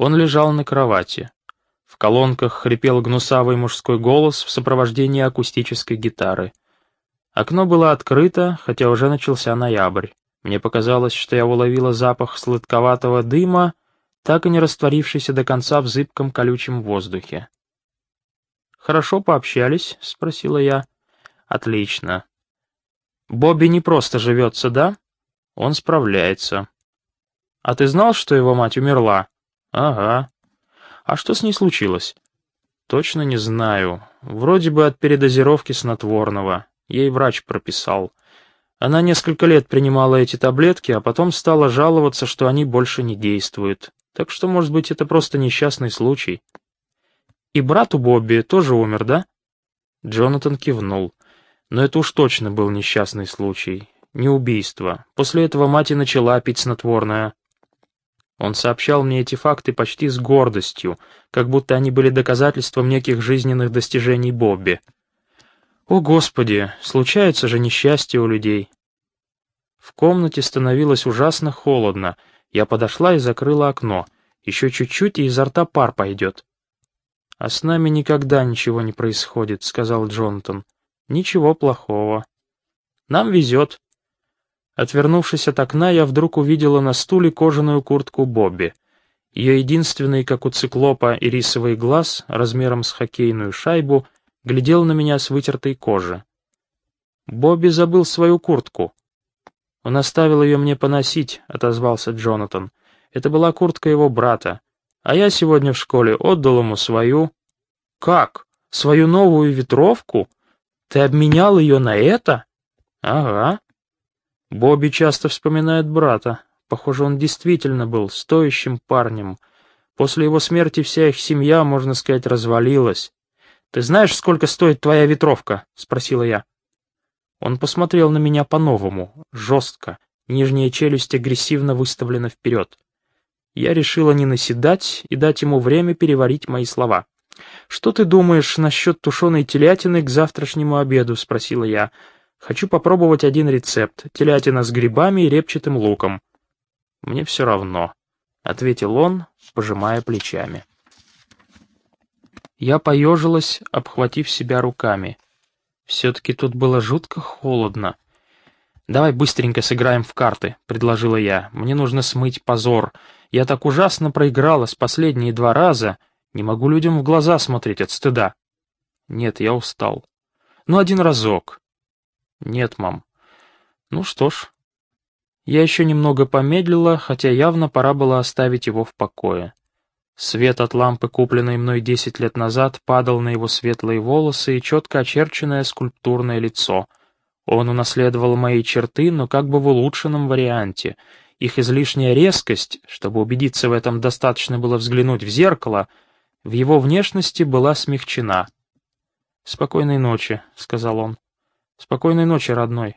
Он лежал на кровати. В колонках хрипел гнусавый мужской голос в сопровождении акустической гитары. Окно было открыто, хотя уже начался ноябрь. Мне показалось, что я уловила запах сладковатого дыма, так и не растворившийся до конца в зыбком колючем воздухе. «Хорошо пообщались?» — спросила я. «Отлично. Бобби не просто живется, да? Он справляется. А ты знал, что его мать умерла?» «Ага. А что с ней случилось?» «Точно не знаю. Вроде бы от передозировки снотворного. Ей врач прописал. Она несколько лет принимала эти таблетки, а потом стала жаловаться, что они больше не действуют. Так что, может быть, это просто несчастный случай. И брат у Бобби тоже умер, да? Джонатан кивнул. Но это уж точно был несчастный случай. Не убийство. После этого мать и начала пить снотворное. Он сообщал мне эти факты почти с гордостью, как будто они были доказательством неких жизненных достижений Бобби. О, Господи, случается же несчастье у людей. В комнате становилось ужасно холодно. Я подошла и закрыла окно. Еще чуть-чуть, и изо рта пар пойдет. «А с нами никогда ничего не происходит», — сказал Джонатан. «Ничего плохого. Нам везет». Отвернувшись от окна, я вдруг увидела на стуле кожаную куртку Бобби. Ее единственный, как у циклопа, ирисовый глаз, размером с хоккейную шайбу, глядел на меня с вытертой кожи. «Бобби забыл свою куртку». «Он оставил ее мне поносить», — отозвался Джонатан. «Это была куртка его брата. А я сегодня в школе отдал ему свою... Как? Свою новую ветровку? Ты обменял ее на это? Ага. Бобби часто вспоминает брата. Похоже, он действительно был стоящим парнем. После его смерти вся их семья, можно сказать, развалилась. «Ты знаешь, сколько стоит твоя ветровка?» — спросила я. Он посмотрел на меня по-новому, жестко. Нижняя челюсть агрессивно выставлена вперед. Я решила не наседать и дать ему время переварить мои слова. «Что ты думаешь насчет тушеной телятины к завтрашнему обеду?» — спросила я. «Хочу попробовать один рецепт. Телятина с грибами и репчатым луком». «Мне все равно», — ответил он, пожимая плечами. Я поежилась, обхватив себя руками. Все-таки тут было жутко холодно. «Давай быстренько сыграем в карты», — предложила я. «Мне нужно смыть позор. Я так ужасно проигралась последние два раза. Не могу людям в глаза смотреть от стыда». «Нет, я устал». «Ну, один разок». «Нет, мам». «Ну что ж». Я еще немного помедлила, хотя явно пора было оставить его в покое. Свет от лампы, купленной мной десять лет назад, падал на его светлые волосы и четко очерченное скульптурное лицо — он унаследовал мои черты, но как бы в улучшенном варианте. Их излишняя резкость, чтобы убедиться в этом достаточно было взглянуть в зеркало, в его внешности была смягчена. «Спокойной ночи», — сказал он. «Спокойной ночи, родной».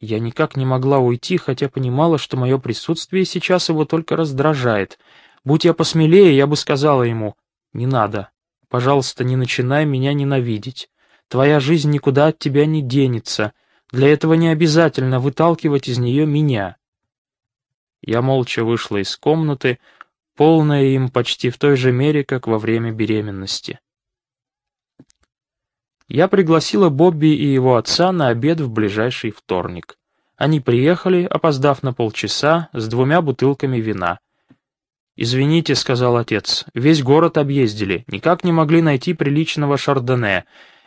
Я никак не могла уйти, хотя понимала, что мое присутствие сейчас его только раздражает. Будь я посмелее, я бы сказала ему, «Не надо. Пожалуйста, не начинай меня ненавидеть. Твоя жизнь никуда от тебя не денется. Для этого не обязательно выталкивать из нее меня». Я молча вышла из комнаты, полная им почти в той же мере, как во время беременности. Я пригласила Бобби и его отца на обед в ближайший вторник. Они приехали, опоздав на полчаса, с двумя бутылками вина. «Извините», — сказал отец, — «весь город объездили, никак не могли найти приличного шардоне.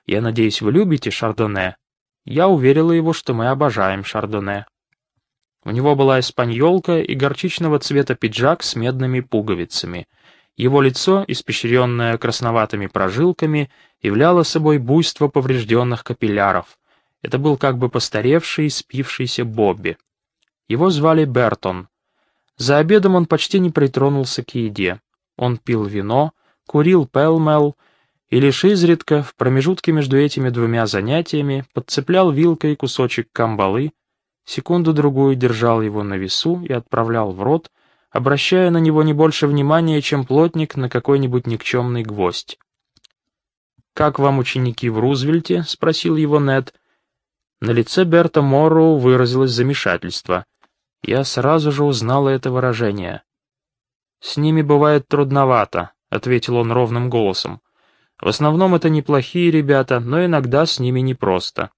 Я надеюсь, вы любите шардоне?» Я уверила его, что мы обожаем шардоне. У него была испаньолка и горчичного цвета пиджак с медными пуговицами. Его лицо, испещренное красноватыми прожилками, являло собой буйство поврежденных капилляров. Это был как бы постаревший, спившийся Бобби. Его звали Бертон. За обедом он почти не притронулся к еде. Он пил вино, курил пелмел и лишь изредка, в промежутке между этими двумя занятиями, подцеплял вилкой кусочек камбалы, секунду-другую держал его на весу и отправлял в рот, обращая на него не больше внимания, чем плотник на какой-нибудь никчемный гвоздь. «Как вам ученики в Рузвельте?» — спросил его Нед. На лице Берта Морроу выразилось замешательство. Я сразу же узнала это выражение. «С ними бывает трудновато», — ответил он ровным голосом. «В основном это неплохие ребята, но иногда с ними непросто».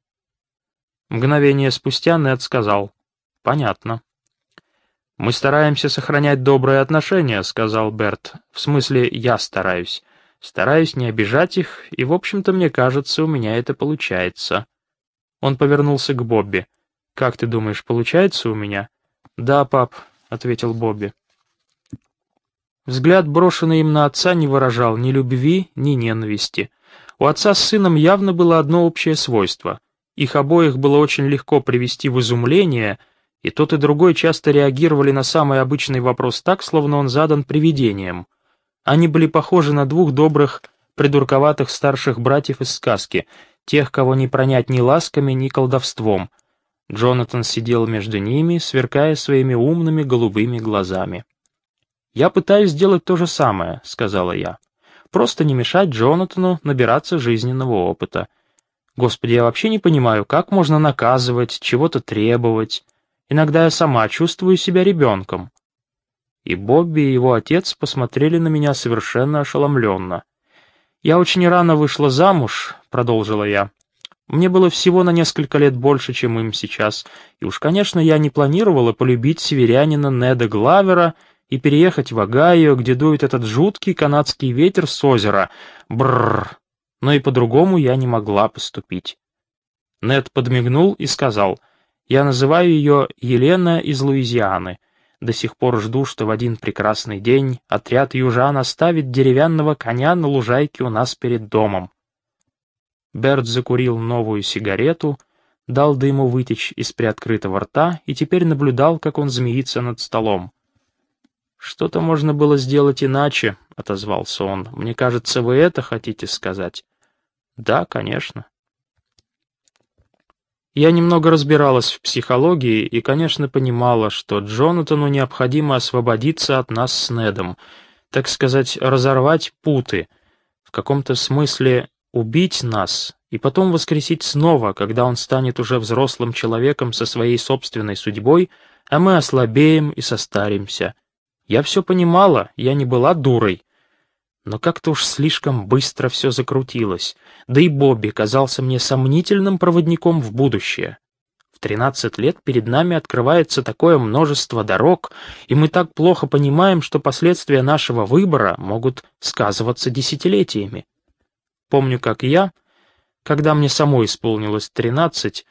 Мгновение спустя Нед сказал. «Понятно». «Мы стараемся сохранять добрые отношения», — сказал Берт. «В смысле, я стараюсь. Стараюсь не обижать их, и, в общем-то, мне кажется, у меня это получается». Он повернулся к Бобби. «Как ты думаешь, получается у меня?» «Да, пап», — ответил Бобби. Взгляд, брошенный им на отца, не выражал ни любви, ни ненависти. У отца с сыном явно было одно общее свойство. Их обоих было очень легко привести в изумление, и тот и другой часто реагировали на самый обычный вопрос так, словно он задан привидением. Они были похожи на двух добрых, придурковатых старших братьев из сказки, тех, кого не пронять ни ласками, ни колдовством. Джонатан сидел между ними, сверкая своими умными голубыми глазами. «Я пытаюсь сделать то же самое», — сказала я. «Просто не мешать Джонатану набираться жизненного опыта. Господи, я вообще не понимаю, как можно наказывать, чего-то требовать. Иногда я сама чувствую себя ребенком». И Бобби и его отец посмотрели на меня совершенно ошеломленно. «Я очень рано вышла замуж», — продолжила я. «Мне было всего на несколько лет больше, чем им сейчас, и уж, конечно, я не планировала полюбить северянина Неда Главера и переехать в Огайо, где дует этот жуткий канадский ветер с озера. Бррр. Но и по-другому я не могла поступить. Нед подмигнул и сказал, «Я называю ее Елена из Луизианы. До сих пор жду, что в один прекрасный день отряд южан оставит деревянного коня на лужайке у нас перед домом». Берт закурил новую сигарету, дал дыму вытечь из приоткрытого рта и теперь наблюдал, как он змеится над столом. «Что-то можно было сделать иначе», — отозвался он. «Мне кажется, вы это хотите сказать?» «Да, конечно». Я немного разбиралась в психологии и, конечно, понимала, что Джонатану необходимо освободиться от нас с Недом, так сказать, разорвать путы, в каком-то смысле убить нас и потом воскресить снова, когда он станет уже взрослым человеком со своей собственной судьбой, а мы ослабеем и состаримся. Я все понимала, я не была дурой. Но как-то уж слишком быстро все закрутилось, да и Бобби казался мне сомнительным проводником в будущее. В тринадцать лет перед нами открывается такое множество дорог, и мы так плохо понимаем, что последствия нашего выбора могут сказываться десятилетиями. Помню, как я, когда мне самой исполнилось тринадцать,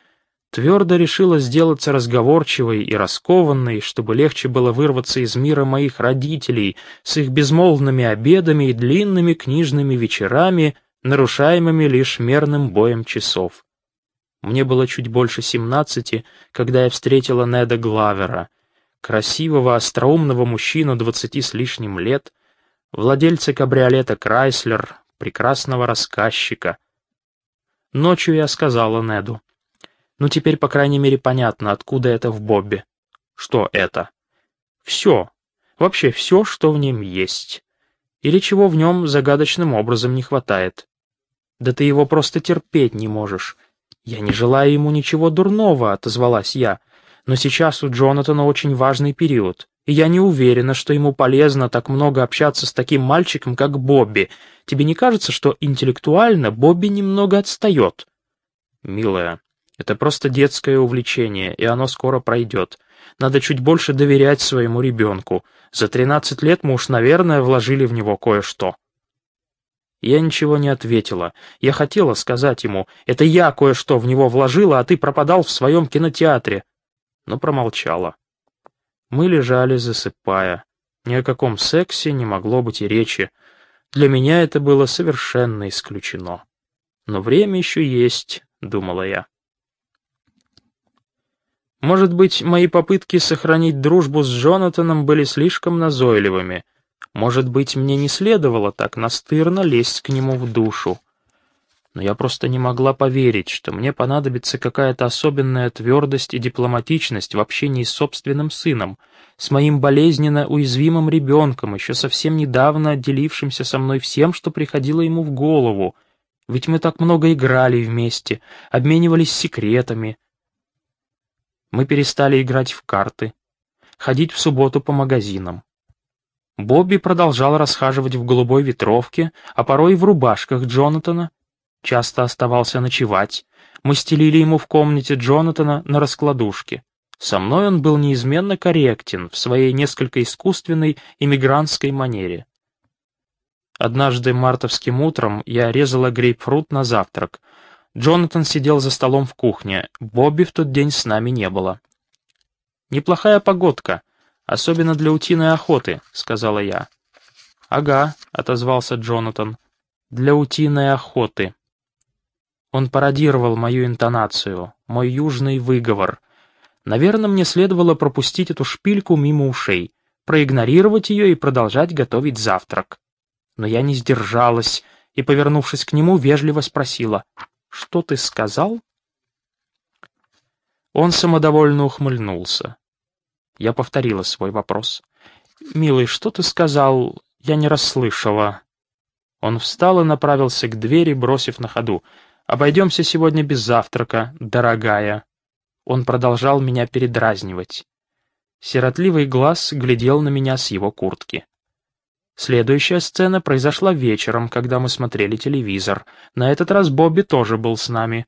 Твердо решила сделаться разговорчивой и раскованной, чтобы легче было вырваться из мира моих родителей с их безмолвными обедами и длинными книжными вечерами, нарушаемыми лишь мерным боем часов. Мне было чуть больше семнадцати, когда я встретила Неда Главера, красивого, остроумного мужчину двадцати с лишним лет, владельца кабриолета Крайслер, прекрасного рассказчика. Ночью я сказала Неду — ну теперь, по крайней мере, понятно, откуда это в Бобби. Что это? Все. Вообще все, что в нем есть. Или чего в нем загадочным образом не хватает. Да ты его просто терпеть не можешь. Я не желаю ему ничего дурного, отозвалась я. Но сейчас у Джонатана очень важный период. И я не уверена, что ему полезно так много общаться с таким мальчиком, как Бобби. Тебе не кажется, что интеллектуально Бобби немного отстает? Милая, это просто детское увлечение, и оно скоро пройдет. Надо чуть больше доверять своему ребенку. За тринадцать лет мы уж, наверное, вложили в него кое-что». Я ничего не ответила. Я хотела сказать ему, это я кое-что в него вложила, а ты пропадал в своем кинотеатре. Но промолчала. Мы лежали, засыпая. Ни о каком сексе не могло быть и речи. Для меня это было совершенно исключено. Но время еще есть, думала я. Может быть, мои попытки сохранить дружбу с Джонатаном были слишком назойливыми. Может быть, мне не следовало так настырно лезть к нему в душу. Но я просто не могла поверить, что мне понадобится какая-то особенная твердость и дипломатичность в общении с собственным сыном, с моим болезненно уязвимым ребенком, еще совсем недавно отделившимся со мной всем, что приходило ему в голову. Ведь мы так много играли вместе, обменивались секретами, мы перестали играть в карты, ходить в субботу по магазинам. Бобби продолжал расхаживать в голубой ветровке, а порой и в рубашках Джонатана. Часто оставался ночевать. Мы стелили ему в комнате Джонатана на раскладушке. Со мной он был неизменно корректен в своей несколько искусственной иммигрантской манере. Однажды мартовским утром я резала грейпфрут на завтрак. Джонатан сидел за столом в кухне, Бобби в тот день с нами не было. «Неплохая погодка», «Особенно для утиной охоты», — сказала я. «Ага», — отозвался Джонатан, — «для утиной охоты». Он пародировал мою интонацию, мой южный выговор. Наверное, мне следовало пропустить эту шпильку мимо ушей, проигнорировать ее и продолжать готовить завтрак. Но я не сдержалась и, повернувшись к нему, вежливо спросила, «Что ты сказал?» Он самодовольно ухмыльнулся. Я повторила свой вопрос. «Милый, что ты сказал? Я не расслышала». Он встал и направился к двери, бросив на ходу. «Обойдемся сегодня без завтрака, дорогая». Он продолжал меня передразнивать. Сиротливый глаз глядел на меня с его куртки. Следующая сцена произошла вечером, когда мы смотрели телевизор. На этот раз Бобби тоже был с нами.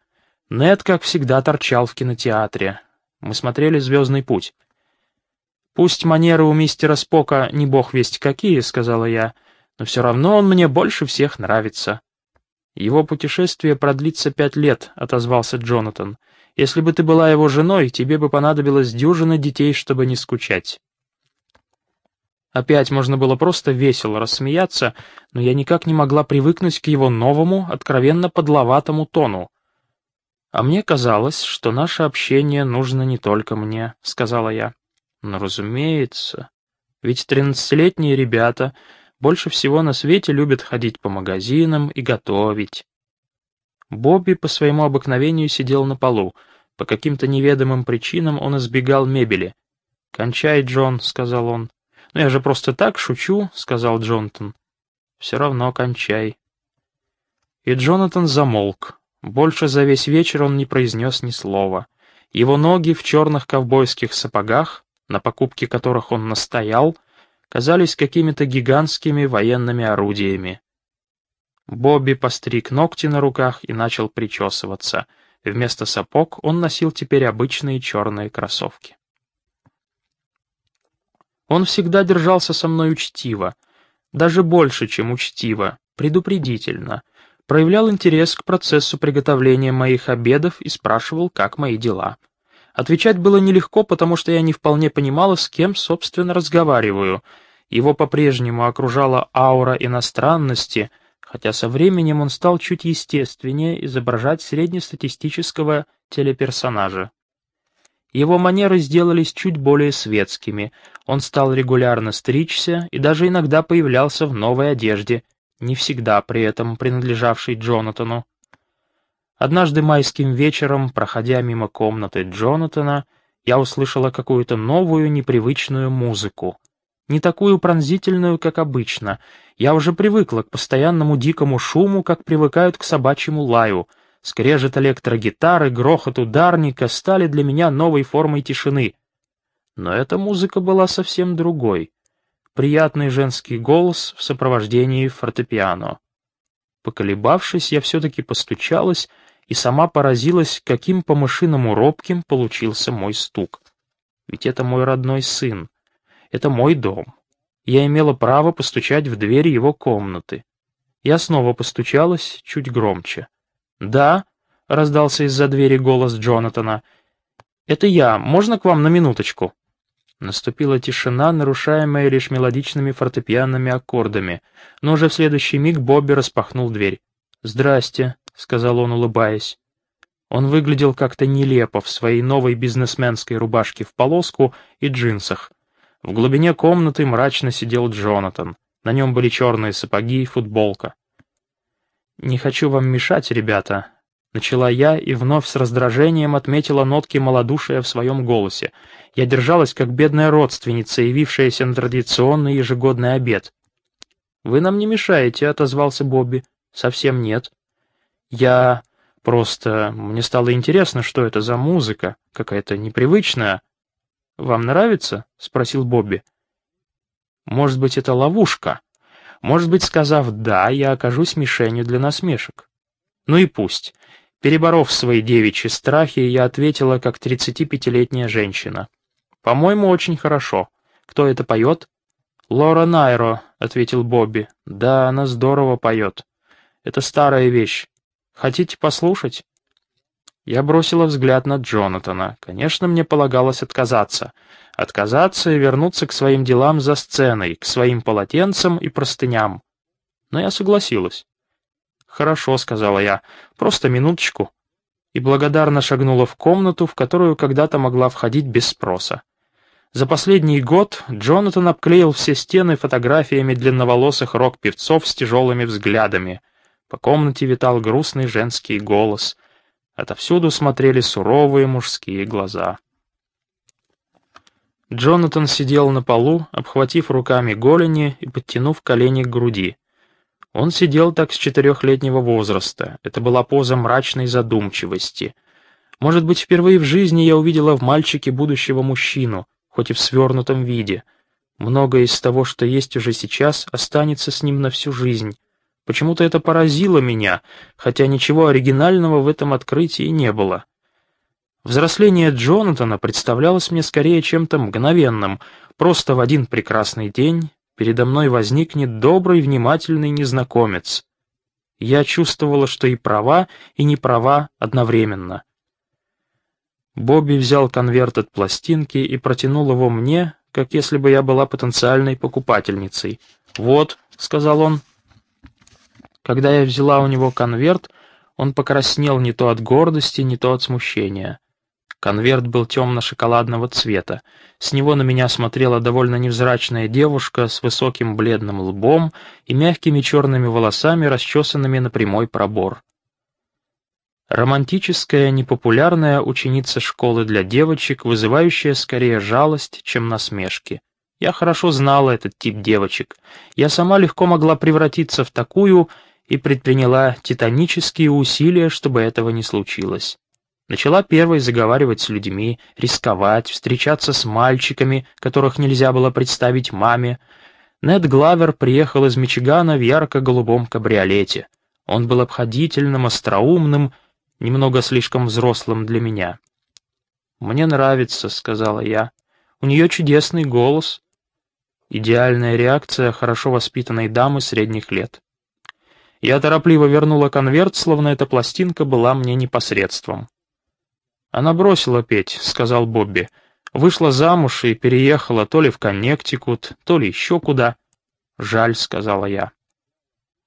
Нед, как всегда, торчал в кинотеатре. Мы смотрели «Звездный путь». «Пусть манеры у мистера Спока не бог весть какие», — сказала я, «но все равно он мне больше всех нравится». «Его путешествие продлится пять лет», — отозвался Джонатан. «Если бы ты была его женой, тебе бы понадобилось дюжина детей, чтобы не скучать». Опять можно было просто весело рассмеяться, но я никак не могла привыкнуть к его новому, откровенно подловатому тону. «А мне казалось, что наше общение нужно не только мне», — сказала я. Ну, разумеется. Ведь тринадцатилетние ребята больше всего на свете любят ходить по магазинам и готовить. Бобби по своему обыкновению сидел на полу. По каким-то неведомым причинам он избегал мебели. «Кончай, Джон», — сказал он. «Ну я же просто так шучу», — сказал Джонатан. «Все равно кончай». И Джонатан замолк. Больше за весь вечер он не произнес ни слова. Его ноги в черных ковбойских сапогах на покупке которых он настоял, казались какими-то гигантскими военными орудиями. Бобби постриг ногти на руках и начал причесываться. Вместо сапог он носил теперь обычные черные кроссовки. Он всегда держался со мной учтиво, даже больше, чем учтиво, предупредительно, проявлял интерес к процессу приготовления моих обедов и спрашивал, как мои дела. Отвечать было нелегко, потому что я не вполне понимала, с кем, собственно, разговариваю. Его по-прежнему окружала аура иностранности, хотя со временем он стал чуть естественнее изображать среднестатистического телеперсонажа. Его манеры сделались чуть более светскими, он стал регулярно стричься и даже иногда появлялся в новой одежде, не всегда при этом принадлежавшей Джонатану. Однажды майским вечером, проходя мимо комнаты Джонатана, я услышала какую-то новую непривычную музыку. Не такую пронзительную, как обычно. Я уже привыкла к постоянному дикому шуму, как привыкают к собачьему лаю. Скрежет электрогитары, грохот ударника стали для меня новой формой тишины. Но эта музыка была совсем другой. Приятный женский голос в сопровождении фортепиано. Поколебавшись, я все-таки постучалась и сама поразилась, каким по-мышиному робким получился мой стук. Ведь это мой родной сын. Это мой дом. Я имела право постучать в дверь его комнаты. Я снова постучалась чуть громче. «Да», — раздался из-за двери голос Джонатана. «Это я. Можно к вам на минуточку?» Наступила тишина, нарушаемая лишь мелодичными фортепианными аккордами, но уже в следующий миг Бобби распахнул дверь. «Здрасте», — сказал он, улыбаясь. Он выглядел как-то нелепо в своей новой бизнесменской рубашке в полоску и джинсах. В глубине комнаты мрачно сидел Джонатан. На нем были черные сапоги и футболка. «Не хочу вам мешать, ребята», — начала я и вновь с раздражением отметила нотки малодушия в своем голосе. Я держалась, как бедная родственница, явившаяся на традиционный ежегодный обед. «Вы нам не мешаете», — отозвался Бобби. «Совсем нет». Я просто... Мне стало интересно, что это за музыка, какая-то непривычная. «Вам нравится?» — спросил Бобби. Может быть, это ловушка? Может быть, сказав «да», я окажусь мишенью для насмешек? Ну и пусть. Переборов свои девичьи страхи, я ответила, как 35-летняя женщина. «По-моему, очень хорошо. Кто это поет?» «Лора Найро», — ответил Бобби. «Да, она здорово поет. Это старая вещь. Хотите послушать?» Я бросила взгляд на Джонатана. Конечно, мне полагалось отказаться. Отказаться и вернуться к своим делам за сценой, к своим полотенцам и простыням. Но я согласилась. «Хорошо», — сказала я, — «просто минуточку». И благодарно шагнула в комнату, в которую когда-то могла входить без спроса. За последний год Джонатан обклеил все стены фотографиями длинноволосых рок-певцов с тяжелыми взглядами. По комнате витал грустный женский голос. Отовсюду смотрели суровые мужские глаза. Джонатан сидел на полу, обхватив руками голени и подтянув колени к груди. Он сидел так с четырехлетнего возраста. Это была поза мрачной задумчивости. Может быть, впервые в жизни я увидела в мальчике будущего мужчину, хоть и в свернутом виде. Многое из того, что есть уже сейчас, останется с ним на всю жизнь. Почему-то это поразило меня, хотя ничего оригинального в этом открытии не было. Взросление Джонатана представлялось мне скорее чем-то мгновенным. Просто в один прекрасный день передо мной возникнет добрый, внимательный незнакомец. Я чувствовала, что и права, и не права одновременно. Бобби взял конверт от пластинки и протянул его мне, как если бы я была потенциальной покупательницей. «Вот», — сказал он, — когда я взяла у него конверт, он покраснел не то от гордости, не то от смущения. Конверт был темно-шоколадного цвета. С него на меня смотрела довольно невзрачная девушка с высоким бледным лбом и мягкими черными волосами, расчесанными на прямой пробор. Романтическая, непопулярная ученица школы для девочек, вызывающая скорее жалость, чем насмешки. Я хорошо знала этот тип девочек. Я сама легко могла превратиться в такую, и предприняла титанические усилия, чтобы этого не случилось. Начала первой заговаривать с людьми, рисковать, встречаться с мальчиками, которых нельзя было представить маме. Нед Главер приехал из Мичигана в ярко-голубом кабриолете. Он был обходительным, остроумным, немного слишком взрослым для меня. «Мне нравится», — сказала я. «У нее чудесный голос». Идеальная реакция хорошо воспитанной дамы средних лет. Я торопливо вернула конверт, словно эта пластинка была мне непосредством. «Она бросила петь», — сказал Бобби. «Вышла замуж и переехала то ли в Коннектикут, то ли еще куда». «Жаль», — сказала я.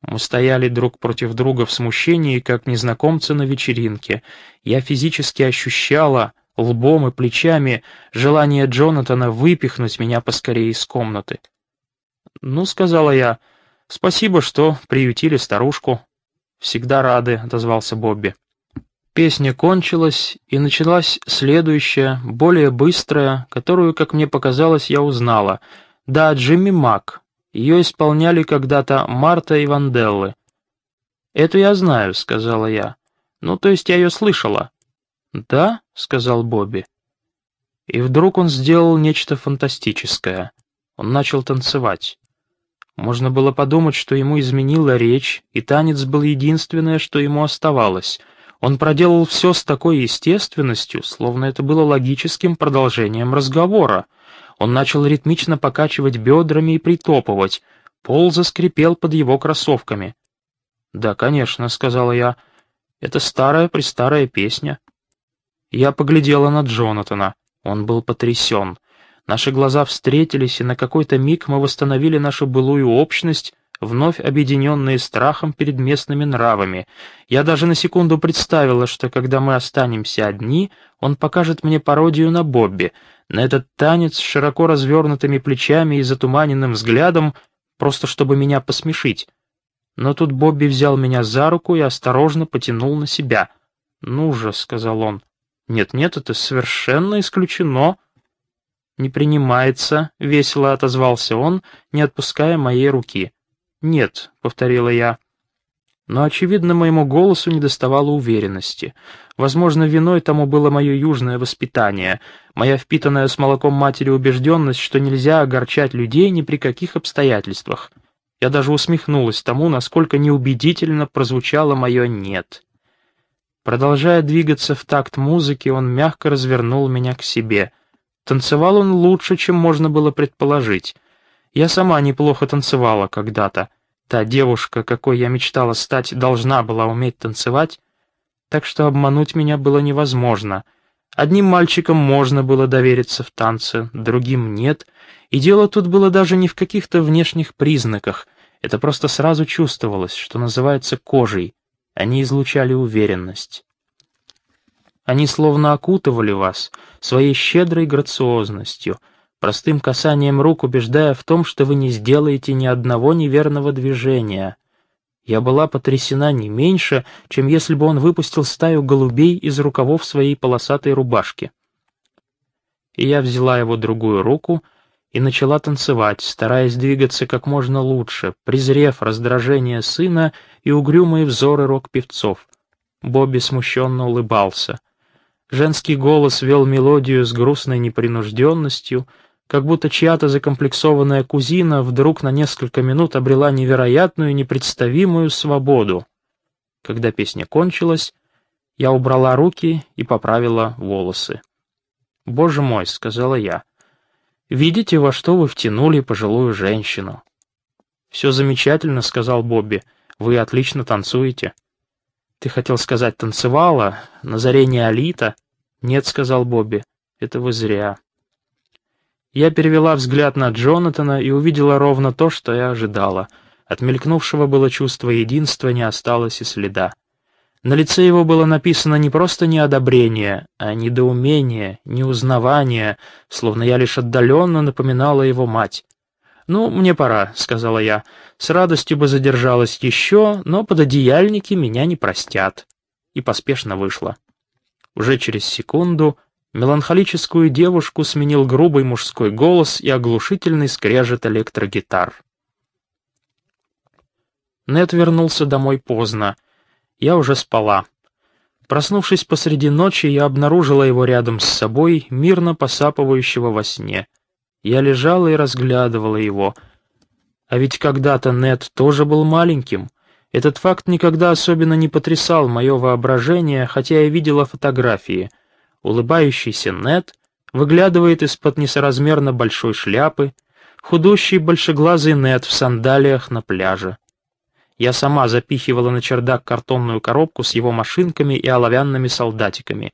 Мы стояли друг против друга в смущении, как незнакомцы на вечеринке. Я физически ощущала лбом и плечами желание Джонатана выпихнуть меня поскорее из комнаты. «Ну», — сказала я, — «Спасибо, что приютили старушку». «Всегда рады», — отозвался Бобби. Песня кончилась, и началась следующая, более быстрая, которую, как мне показалось, я узнала. Да, Джимми Мак. Ее исполняли когда-то Марта и Ванделлы. «Эту я знаю», — сказала я. «Ну, то есть я ее слышала». «Да», — сказал Бобби. И вдруг он сделал нечто фантастическое. Он начал танцевать. Можно было подумать, что ему изменила речь, и танец был единственное, что ему оставалось. Он проделал все с такой естественностью, словно это было логическим продолжением разговора. Он начал ритмично покачивать бедрами и притопывать. Пол заскрипел под его кроссовками. «Да, конечно», — сказала я. «Это старая-престарая песня». Я поглядела на Джонатана. Он был потрясен. Наши глаза встретились, и на какой-то миг мы восстановили нашу былую общность, вновь объединенные страхом перед местными нравами. Я даже на секунду представила, что когда мы останемся одни, он покажет мне пародию на Бобби, на этот танец с широко развернутыми плечами и затуманенным взглядом, просто чтобы меня посмешить. Но тут Бобби взял меня за руку и осторожно потянул на себя. «Ну же», — сказал он. «Нет-нет, это совершенно исключено», «Не принимается», — весело отозвался он, не отпуская моей руки. «Нет», — повторила я. Но, очевидно, моему голосу недоставало уверенности. Возможно, виной тому было мое южное воспитание, моя впитанная с молоком матери убежденность, что нельзя огорчать людей ни при каких обстоятельствах. Я даже усмехнулась тому, насколько неубедительно прозвучало мое «нет». Продолжая двигаться в такт музыки, он мягко развернул меня к себе. Танцевал он лучше, чем можно было предположить. Я сама неплохо танцевала когда-то. Та девушка, какой я мечтала стать, должна была уметь танцевать, так что обмануть меня было невозможно. Одним мальчикам можно было довериться в танце, другим нет, и дело тут было даже не в каких-то внешних признаках, это просто сразу чувствовалось, что называется кожей, они излучали уверенность. Они словно окутывали вас своей щедрой грациозностью — простым касанием рук убеждая в том, что вы не сделаете ни одного неверного движения. Я была потрясена не меньше, чем если бы он выпустил стаю голубей из рукавов своей полосатой рубашки. И я взяла его другую руку и начала танцевать, стараясь двигаться как можно лучше, презрев раздражение сына и угрюмые взоры рок-певцов. Бобби смущенно улыбался. Женский голос вел мелодию с грустной непринужденностью — как будто чья-то закомплексованная кузина вдруг на несколько минут обрела невероятную, непредставимую свободу. Когда песня кончилась, я убрала руки и поправила волосы. «Боже мой», — сказала я, — «видите, во что вы втянули пожилую женщину?» «Все замечательно», — сказал Бобби, — «вы отлично танцуете». «Ты хотел сказать, танцевала? На заре неолита?» «Нет», — сказал Бобби, — «это вы зря». Я перевела взгляд на Джонатана и увидела ровно то, что я ожидала. От мелькнувшего было чувство единства не осталось и следа. На лице его было написано не просто неодобрение, а недоумение, неузнавание, словно я лишь отдаленно напоминала его мать. «Ну, мне пора», — сказала я. «С радостью бы задержалась еще, но пододеяльники меня не простят». И поспешно вышла. Уже через секунду Меланхолическую девушку сменил грубый мужской голос и оглушительный скрежет электрогитар. Нет вернулся домой поздно. Я уже спала. Проснувшись посреди ночи, я обнаружила его рядом с собой, мирно посапывающего во сне. Я лежала и разглядывала его. А ведь когда-то Нет тоже был маленьким. Этот факт никогда особенно не потрясал мое воображение, хотя я видела фотографии — Улыбающийся Нед выглядывает из-под несоразмерно большой шляпы, худущий большеглазый Нед в сандалиях на пляже. Я сама запихивала на чердак картонную коробку с его машинками и оловянными солдатиками.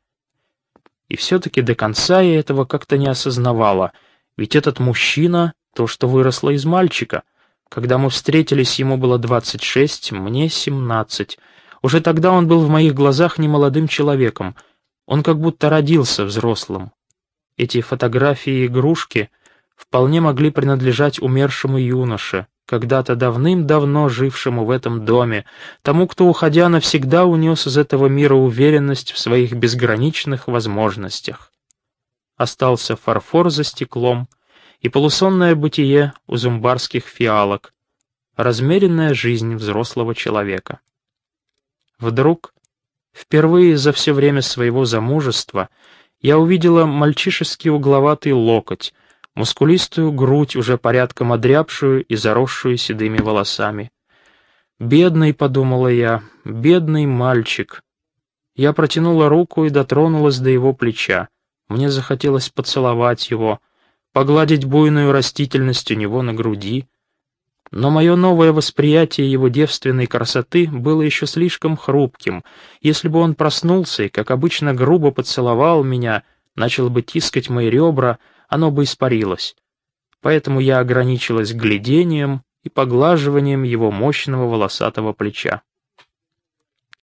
И все-таки до конца я этого как-то не осознавала, ведь этот мужчина — то, что выросло из мальчика. Когда мы встретились, ему было 26, мне 17. Уже тогда он был в моих глазах немолодым человеком — он как будто родился взрослым. Эти фотографии и игрушки вполне могли принадлежать умершему юноше, когда-то давным-давно жившему в этом доме, тому, кто, уходя, навсегда унес из этого мира уверенность в своих безграничных возможностях. Остался фарфор за стеклом и полусонное бытие у зумбарских фиалок, размеренная жизнь взрослого человека. Вдруг Впервые за все время своего замужества я увидела мальчишеский угловатый локоть, мускулистую грудь, уже порядком одрябшую и заросшую седыми волосами. «Бедный», — подумала я, — «бедный мальчик». Я протянула руку и дотронулась до его плеча. Мне захотелось поцеловать его, погладить буйную растительность у него на груди, но мое новое восприятие его девственной красоты было еще слишком хрупким. Если бы он проснулся и, как обычно, грубо поцеловал меня, начал бы тискать мои ребра, оно бы испарилось. Поэтому я ограничилась глядением и поглаживанием его мощного волосатого плеча.